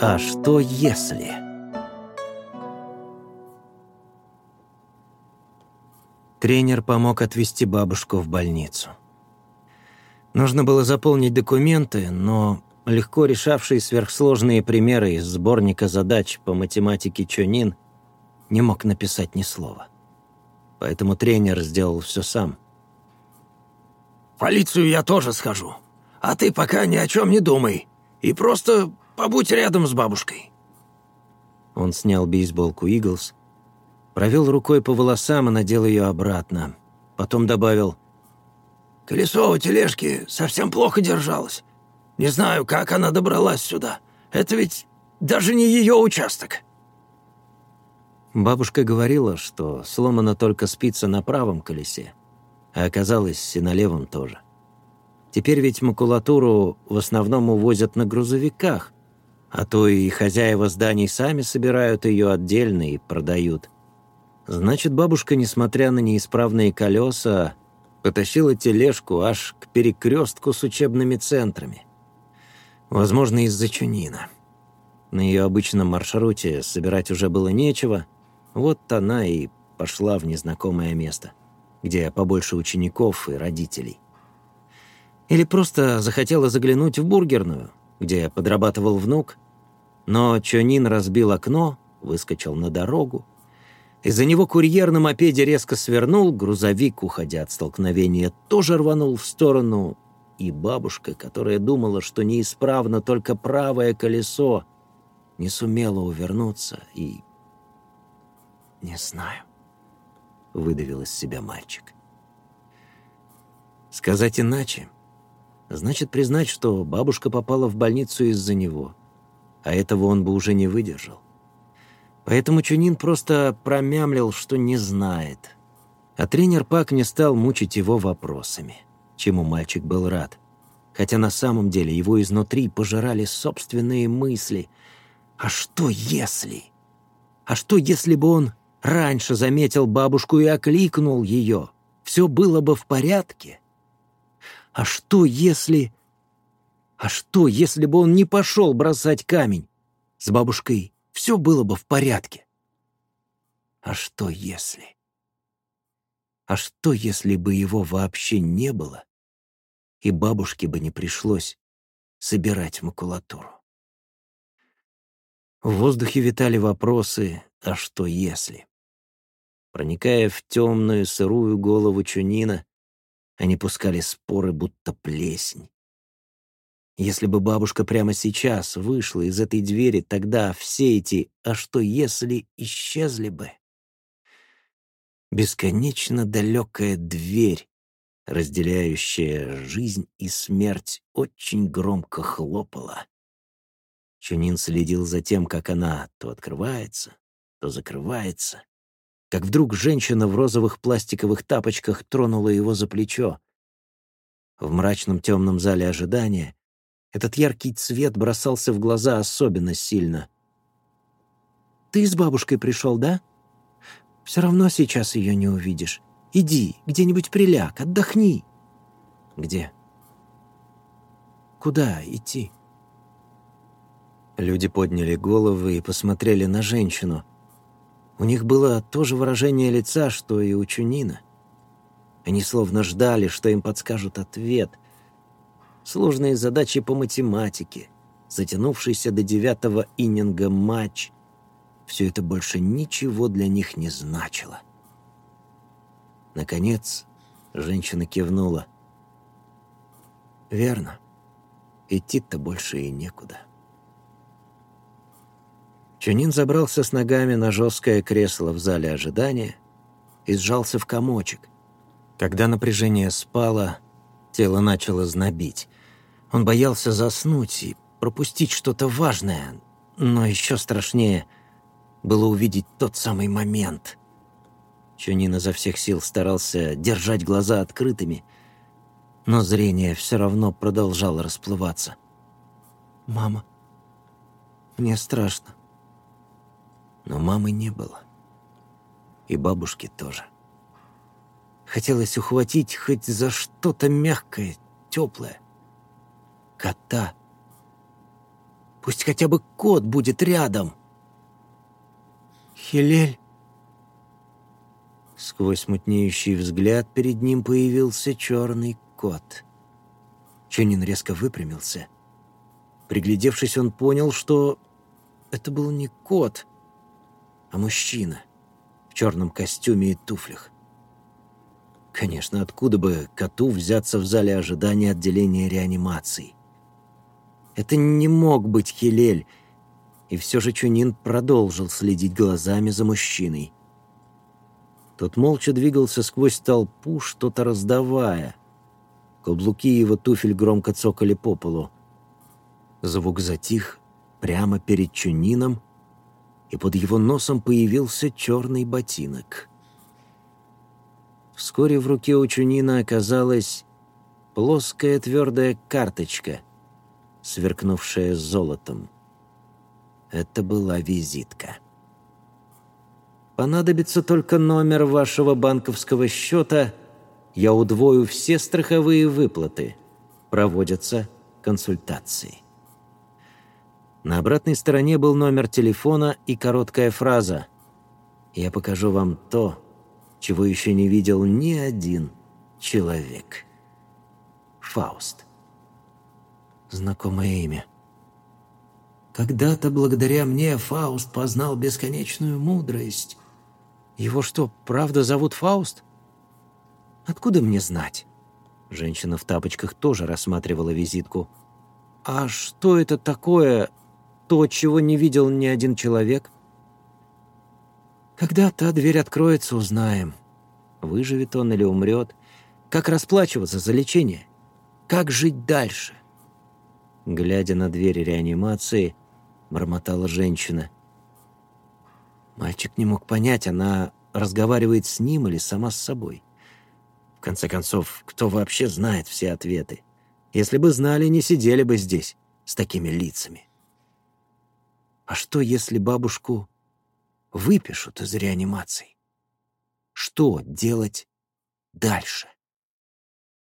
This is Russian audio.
А что если? Тренер помог отвезти бабушку в больницу. Нужно было заполнить документы, но легко решавший сверхсложные примеры из сборника задач по математике Чонин не мог написать ни слова. Поэтому тренер сделал все сам. «В полицию я тоже схожу, а ты пока ни о чем не думай и просто побудь рядом с бабушкой». Он снял бейсболку «Иглс», провел рукой по волосам и надел ее обратно. Потом добавил «Колесо у тележки совсем плохо держалось. Не знаю, как она добралась сюда. Это ведь даже не ее участок». Бабушка говорила, что сломана только спица на правом колесе, а оказалось и на левом тоже. Теперь ведь макулатуру в основном увозят на грузовиках, а то и хозяева зданий сами собирают ее отдельно и продают. Значит, бабушка, несмотря на неисправные колеса, потащила тележку аж к перекрестку с учебными центрами. Возможно, из-за Чунина. На ее обычном маршруте собирать уже было нечего, вот она и пошла в незнакомое место, где побольше учеников и родителей. Или просто захотела заглянуть в бургерную, где подрабатывал внук, но Чонин разбил окно, выскочил на дорогу. Из-за него курьер на мопеде резко свернул, грузовик, уходя от столкновения, тоже рванул в сторону, и бабушка, которая думала, что неисправно только правое колесо, не сумела увернуться и... «Не знаю», — выдавил из себя мальчик. Сказать иначе, значит признать, что бабушка попала в больницу из-за него, а этого он бы уже не выдержал. Поэтому Чунин просто промямлил, что не знает. А тренер Пак не стал мучить его вопросами чему мальчик был рад. Хотя на самом деле его изнутри пожирали собственные мысли. А что если? А что если бы он раньше заметил бабушку и окликнул ее? Все было бы в порядке? А что если... А что, если бы он не пошел бросать камень? С бабушкой все было бы в порядке. А что если... А что, если бы его вообще не было, и бабушке бы не пришлось собирать макулатуру. В воздухе витали вопросы «а что если?». Проникая в темную сырую голову Чунина, они пускали споры, будто плесень. Если бы бабушка прямо сейчас вышла из этой двери, тогда все эти «а что если?» исчезли бы. Бесконечно далекая дверь, разделяющая жизнь и смерть, очень громко хлопала. Чунин следил за тем, как она то открывается, то закрывается. Как вдруг женщина в розовых пластиковых тапочках тронула его за плечо. В мрачном темном зале ожидания этот яркий цвет бросался в глаза особенно сильно. «Ты с бабушкой пришел, да? Все равно сейчас ее не увидишь. Иди, где-нибудь приляг, отдохни». «Где?» «Куда идти?» Люди подняли головы и посмотрели на женщину. У них было то же выражение лица, что и у Чунина. Они словно ждали, что им подскажут ответ. Сложные задачи по математике, затянувшийся до девятого иннинга матч — все это больше ничего для них не значило. Наконец, женщина кивнула. «Верно. Идти-то больше и некуда». Чунин забрался с ногами на жесткое кресло в зале ожидания и сжался в комочек. Когда напряжение спало, тело начало знобить. Он боялся заснуть и пропустить что-то важное, но еще страшнее было увидеть тот самый момент, Чунин изо всех сил старался держать глаза открытыми, но зрение все равно продолжало расплываться. «Мама, мне страшно». Но мамы не было. И бабушки тоже. Хотелось ухватить хоть за что-то мягкое, теплое. Кота. Пусть хотя бы кот будет рядом. Хилель. Сквозь мутнеющий взгляд перед ним появился черный кот. Чонин резко выпрямился. Приглядевшись, он понял, что это был не кот, а мужчина в черном костюме и туфлях. Конечно, откуда бы коту взяться в зале ожидания отделения реанимации? Это не мог быть Хилель, и все же Чунин продолжил следить глазами за мужчиной. Тот молча двигался сквозь толпу, что-то раздавая. Каблуки его туфель громко цокали по полу. Звук затих прямо перед Чунином, и под его носом появился черный ботинок. Вскоре в руке у Чунина оказалась плоская твердая карточка — сверкнувшая золотом. Это была визитка. Понадобится только номер вашего банковского счета, я удвою все страховые выплаты. Проводятся консультации. На обратной стороне был номер телефона и короткая фраза «Я покажу вам то, чего еще не видел ни один человек». Фауст знакомое имя. Когда-то благодаря мне Фауст познал бесконечную мудрость. Его что, правда зовут Фауст? Откуда мне знать? Женщина в тапочках тоже рассматривала визитку. А что это такое, то, чего не видел ни один человек? Когда та дверь откроется, узнаем. Выживет он или умрет. Как расплачиваться за лечение? Как жить дальше? Глядя на дверь реанимации, бормотала женщина. Мальчик не мог понять, она разговаривает с ним или сама с собой. В конце концов, кто вообще знает все ответы? Если бы знали, не сидели бы здесь с такими лицами. А что, если бабушку выпишут из реанимации? Что делать дальше?